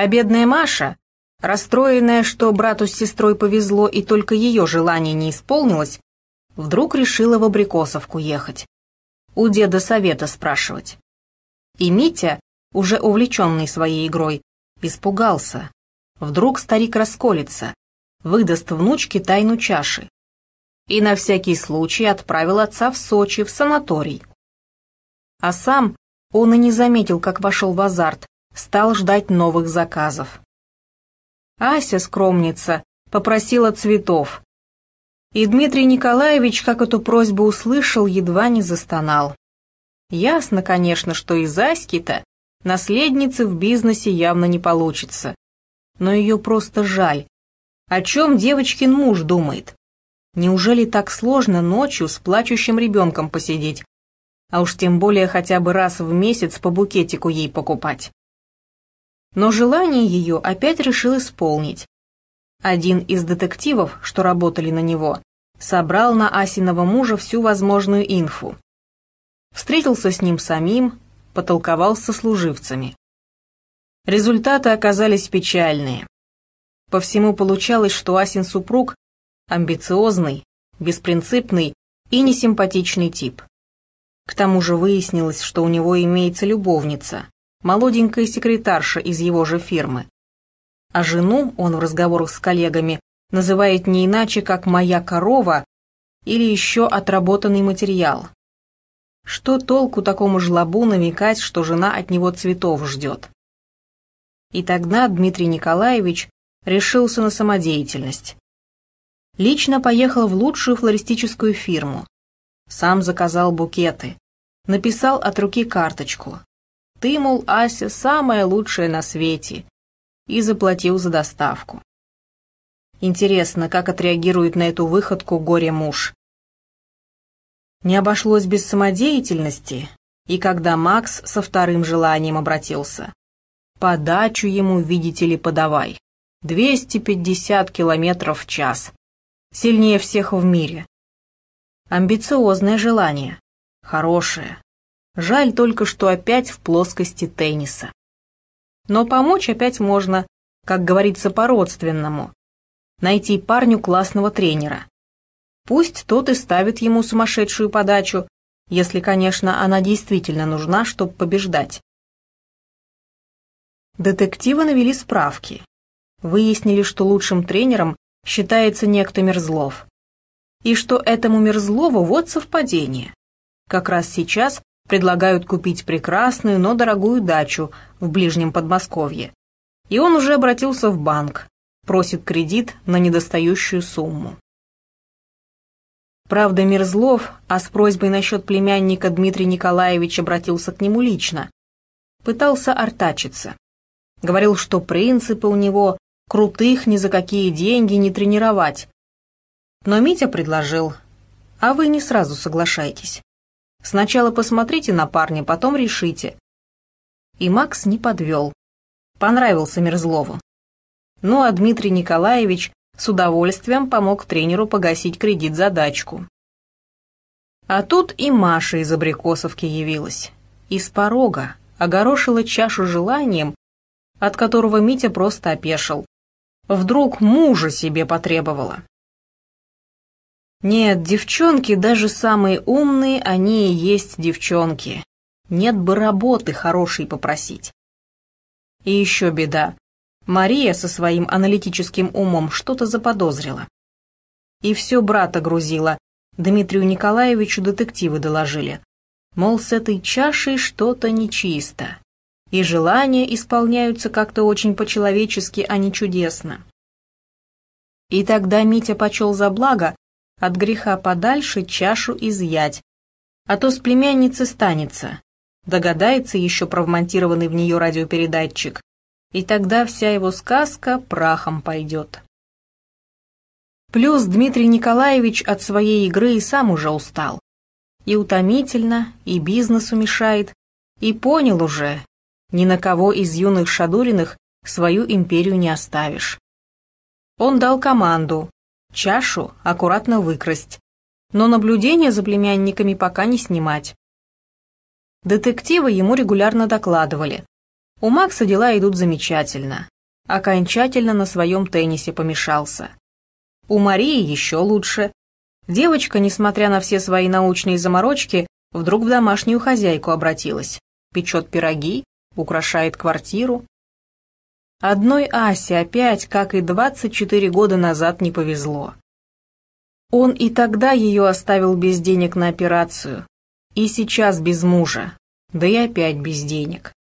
А бедная Маша, расстроенная, что брату с сестрой повезло и только ее желание не исполнилось, вдруг решила в Абрикосовку ехать. У деда совета спрашивать. И Митя, уже увлеченный своей игрой, испугался. Вдруг старик расколется, выдаст внучке тайну чаши. И на всякий случай отправил отца в Сочи, в санаторий. А сам он и не заметил, как вошел в азарт, стал ждать новых заказов. Ася, скромница, попросила цветов. И Дмитрий Николаевич, как эту просьбу услышал, едва не застонал. Ясно, конечно, что из Аськи-то наследницы в бизнесе явно не получится. Но ее просто жаль. О чем девочкин муж думает? Неужели так сложно ночью с плачущим ребенком посидеть? А уж тем более хотя бы раз в месяц по букетику ей покупать. Но желание ее опять решил исполнить. Один из детективов, что работали на него, собрал на Асиного мужа всю возможную инфу встретился с ним самим, потолковал со служивцами. Результаты оказались печальные. По всему получалось, что Асин супруг амбициозный, беспринципный и несимпатичный тип. К тому же выяснилось, что у него имеется любовница, молоденькая секретарша из его же фирмы. А жену он в разговорах с коллегами называет не иначе, как «моя корова» или еще отработанный материал. Что толку такому жлобу намекать, что жена от него цветов ждет? И тогда Дмитрий Николаевич решился на самодеятельность. Лично поехал в лучшую флористическую фирму. Сам заказал букеты. Написал от руки карточку. «Ты, мол, Ася, самая лучшая на свете». И заплатил за доставку. Интересно, как отреагирует на эту выходку горе-муж. Не обошлось без самодеятельности, и когда Макс со вторым желанием обратился. Подачу ему, видите ли, подавай. 250 километров в час. Сильнее всех в мире. Амбициозное желание. Хорошее. Жаль только, что опять в плоскости тенниса. Но помочь опять можно, как говорится, по-родственному. Найти парню классного тренера. Пусть тот и ставит ему сумасшедшую подачу, если, конечно, она действительно нужна, чтобы побеждать. Детективы навели справки. Выяснили, что лучшим тренером считается некто Мерзлов. И что этому Мерзлову вот совпадение. Как раз сейчас предлагают купить прекрасную, но дорогую дачу в ближнем Подмосковье. И он уже обратился в банк, просит кредит на недостающую сумму. Правда, Мерзлов, а с просьбой насчет племянника Дмитрий Николаевич обратился к нему лично. Пытался артачиться. Говорил, что принципы у него крутых ни за какие деньги не тренировать. Но Митя предложил, а вы не сразу соглашайтесь. Сначала посмотрите на парня, потом решите. И Макс не подвел. Понравился Мерзлову. Ну а Дмитрий Николаевич с удовольствием помог тренеру погасить кредит за дачку. А тут и Маша из Абрикосовки явилась. Из порога огорошила чашу желанием, от которого Митя просто опешил. Вдруг мужа себе потребовала. Нет, девчонки, даже самые умные, они и есть девчонки. Нет бы работы хорошей попросить. И еще беда. Мария со своим аналитическим умом что-то заподозрила. И все брата грузила. Дмитрию Николаевичу детективы доложили. Мол, с этой чашей что-то нечисто. И желания исполняются как-то очень по-человечески, а не чудесно. И тогда Митя почел за благо от греха подальше чашу изъять, а то с племянницы станется. Догадается еще про вмонтированный в нее радиопередатчик, и тогда вся его сказка прахом пойдет. Плюс Дмитрий Николаевич от своей игры и сам уже устал. И утомительно, и бизнесу мешает, и понял уже, ни на кого из юных Шадуриных свою империю не оставишь. Он дал команду чашу аккуратно выкрасть, но наблюдение за племянниками пока не снимать. Детективы ему регулярно докладывали, У Макса дела идут замечательно. Окончательно на своем теннисе помешался. У Марии еще лучше. Девочка, несмотря на все свои научные заморочки, вдруг в домашнюю хозяйку обратилась. Печет пироги, украшает квартиру. Одной Асе опять, как и 24 года назад, не повезло. Он и тогда ее оставил без денег на операцию, и сейчас без мужа, да и опять без денег.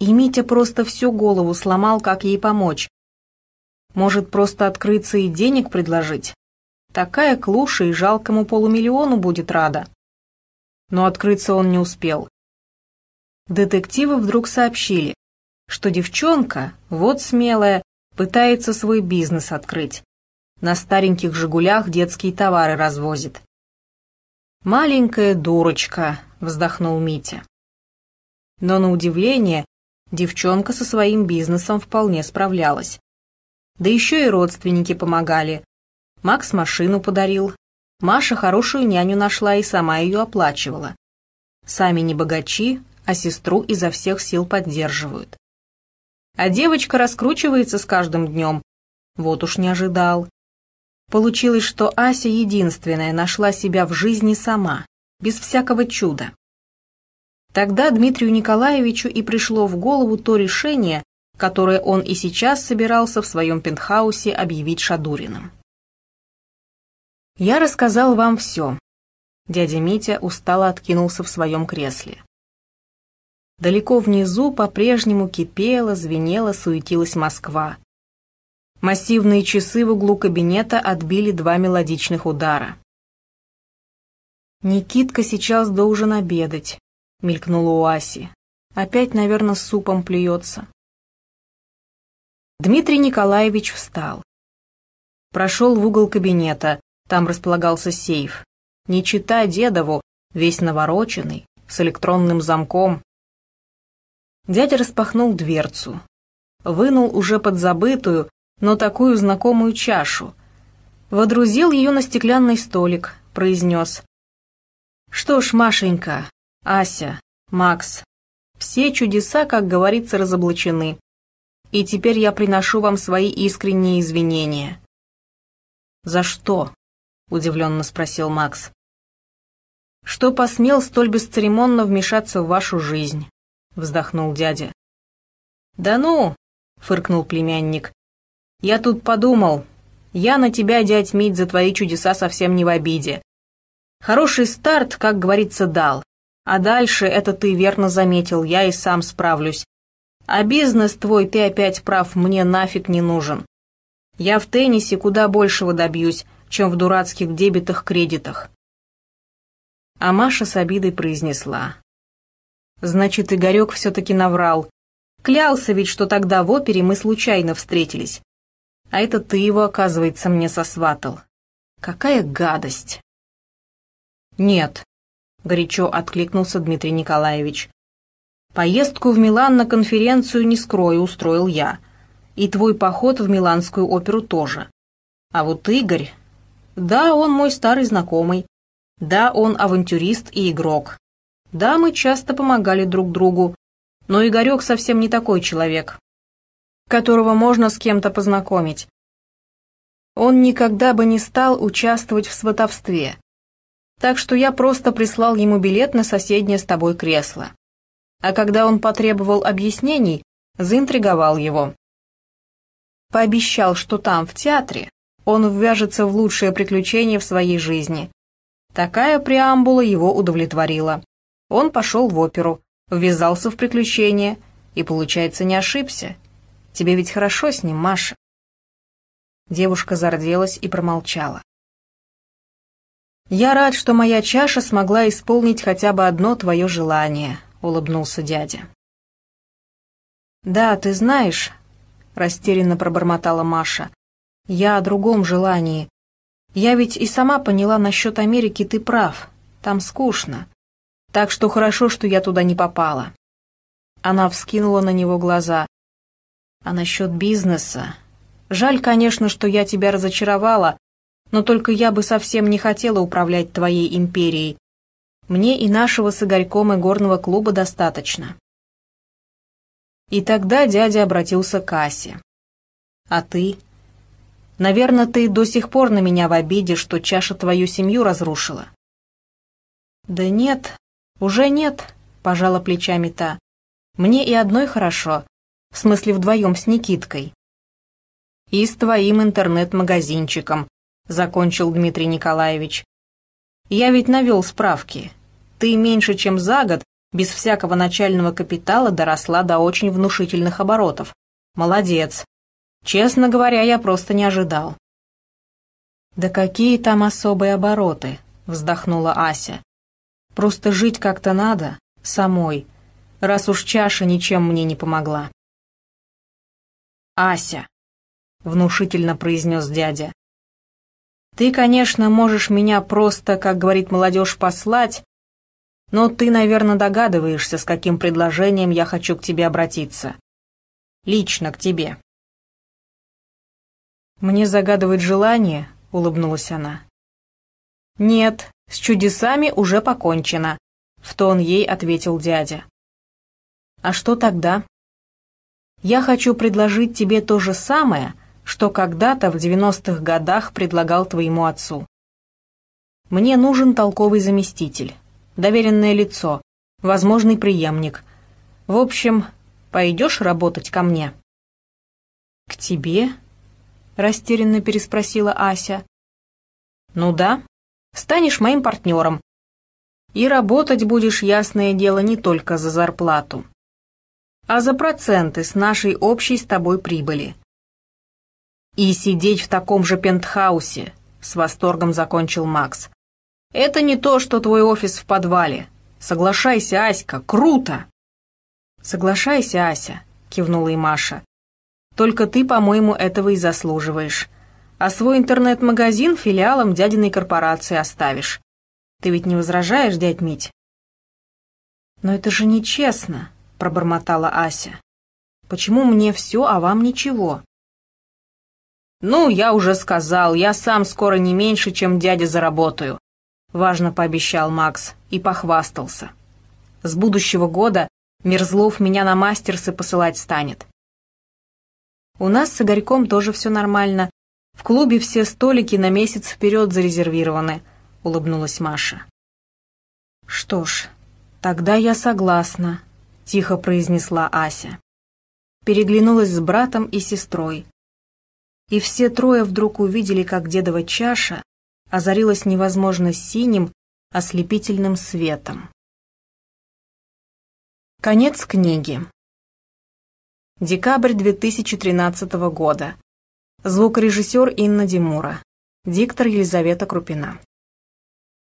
И Митя просто всю голову сломал, как ей помочь. Может, просто открыться и денег предложить? Такая клуша и жалкому полумиллиону будет рада. Но открыться он не успел. Детективы вдруг сообщили, что девчонка, вот смелая, пытается свой бизнес открыть. На стареньких «Жигулях» детские товары развозит. «Маленькая дурочка», — вздохнул Митя. Но на удивление, девчонка со своим бизнесом вполне справлялась. Да еще и родственники помогали. Макс машину подарил. Маша хорошую няню нашла и сама ее оплачивала. Сами не богачи, а сестру изо всех сил поддерживают. А девочка раскручивается с каждым днем. Вот уж не ожидал. Получилось, что Ася единственная нашла себя в жизни сама, без всякого чуда. Тогда Дмитрию Николаевичу и пришло в голову то решение, которое он и сейчас собирался в своем пентхаусе объявить Шадуриным. «Я рассказал вам все». Дядя Митя устало откинулся в своем кресле. Далеко внизу по-прежнему кипела, звенела, суетилась Москва. Массивные часы в углу кабинета отбили два мелодичных удара. «Никитка сейчас должен обедать», — мелькнула у Аси. «Опять, наверное, супом плюется». Дмитрий Николаевич встал. Прошел в угол кабинета, там располагался сейф. Не чита дедову, весь навороченный, с электронным замком, Дядя распахнул дверцу. Вынул уже подзабытую, но такую знакомую чашу. Водрузил ее на стеклянный столик, произнес. «Что ж, Машенька, Ася, Макс, все чудеса, как говорится, разоблачены. И теперь я приношу вам свои искренние извинения». «За что?» — удивленно спросил Макс. «Что посмел столь бесцеремонно вмешаться в вашу жизнь?» — вздохнул дядя. «Да ну!» — фыркнул племянник. «Я тут подумал. Я на тебя, дядь Мить, за твои чудеса совсем не в обиде. Хороший старт, как говорится, дал. А дальше, это ты верно заметил, я и сам справлюсь. А бизнес твой, ты опять прав, мне нафиг не нужен. Я в теннисе куда большего добьюсь, чем в дурацких дебетах-кредитах». А Маша с обидой произнесла. Значит, Игорек все-таки наврал. Клялся ведь, что тогда в опере мы случайно встретились. А это ты его, оказывается, мне сосватал. Какая гадость!» «Нет», — горячо откликнулся Дмитрий Николаевич. «Поездку в Милан на конференцию, не скрою, устроил я. И твой поход в Миланскую оперу тоже. А вот Игорь... Да, он мой старый знакомый. Да, он авантюрист и игрок. Да, мы часто помогали друг другу, но Игорек совсем не такой человек, которого можно с кем-то познакомить. Он никогда бы не стал участвовать в сватовстве. Так что я просто прислал ему билет на соседнее с тобой кресло. А когда он потребовал объяснений, заинтриговал его. Пообещал, что там, в театре, он ввяжется в лучшее приключение в своей жизни. Такая преамбула его удовлетворила. Он пошел в оперу, ввязался в приключения и, получается, не ошибся. Тебе ведь хорошо с ним, Маша?» Девушка зарделась и промолчала. «Я рад, что моя чаша смогла исполнить хотя бы одно твое желание», — улыбнулся дядя. «Да, ты знаешь», — растерянно пробормотала Маша, — «я о другом желании. Я ведь и сама поняла насчет Америки, ты прав. Там скучно. Так что хорошо, что я туда не попала. Она вскинула на него глаза. А насчет бизнеса? Жаль, конечно, что я тебя разочаровала, но только я бы совсем не хотела управлять твоей империей. Мне и нашего с Игорьком и горного клуба достаточно. И тогда дядя обратился к Асе. «А ты? Наверное, ты до сих пор на меня в обиде, что чаша твою семью разрушила». «Да нет, уже нет», — пожала плечами та. «Мне и одной хорошо, в смысле вдвоем с Никиткой». «И с твоим интернет-магазинчиком», — закончил Дмитрий Николаевич. «Я ведь навел справки. Ты меньше чем за год без всякого начального капитала доросла до очень внушительных оборотов. Молодец. Честно говоря, я просто не ожидал. «Да какие там особые обороты?» — вздохнула Ася. «Просто жить как-то надо, самой, раз уж чаша ничем мне не помогла». «Ася», — внушительно произнес дядя, — «ты, конечно, можешь меня просто, как говорит молодежь, послать, но ты, наверное, догадываешься, с каким предложением я хочу к тебе обратиться. Лично к тебе. Мне загадывает желание, улыбнулась она. Нет, с чудесами уже покончено, в тон ей ответил дядя. А что тогда? Я хочу предложить тебе то же самое, что когда-то в девяностых годах предлагал твоему отцу. Мне нужен толковый заместитель доверенное лицо, возможный преемник. В общем, пойдешь работать ко мне?» «К тебе?» — растерянно переспросила Ася. «Ну да, станешь моим партнером. И работать будешь, ясное дело, не только за зарплату, а за проценты с нашей общей с тобой прибыли. И сидеть в таком же пентхаусе», — с восторгом закончил Макс. Это не то, что твой офис в подвале. Соглашайся, Аська, круто!» «Соглашайся, Ася», — кивнула и Маша. «Только ты, по-моему, этого и заслуживаешь. А свой интернет-магазин филиалом дядиной корпорации оставишь. Ты ведь не возражаешь, дядь Мить?» «Но это же нечестно», — пробормотала Ася. «Почему мне все, а вам ничего?» «Ну, я уже сказал, я сам скоро не меньше, чем дядя заработаю важно пообещал Макс и похвастался. С будущего года Мерзлов меня на мастерсы посылать станет. У нас с Игорьком тоже все нормально. В клубе все столики на месяц вперед зарезервированы, улыбнулась Маша. Что ж, тогда я согласна, тихо произнесла Ася. Переглянулась с братом и сестрой. И все трое вдруг увидели, как дедова чаша озарилась невозможно синим, ослепительным светом. Конец книги. Декабрь 2013 года. Звукорежиссер Инна Димура. Диктор Елизавета Крупина.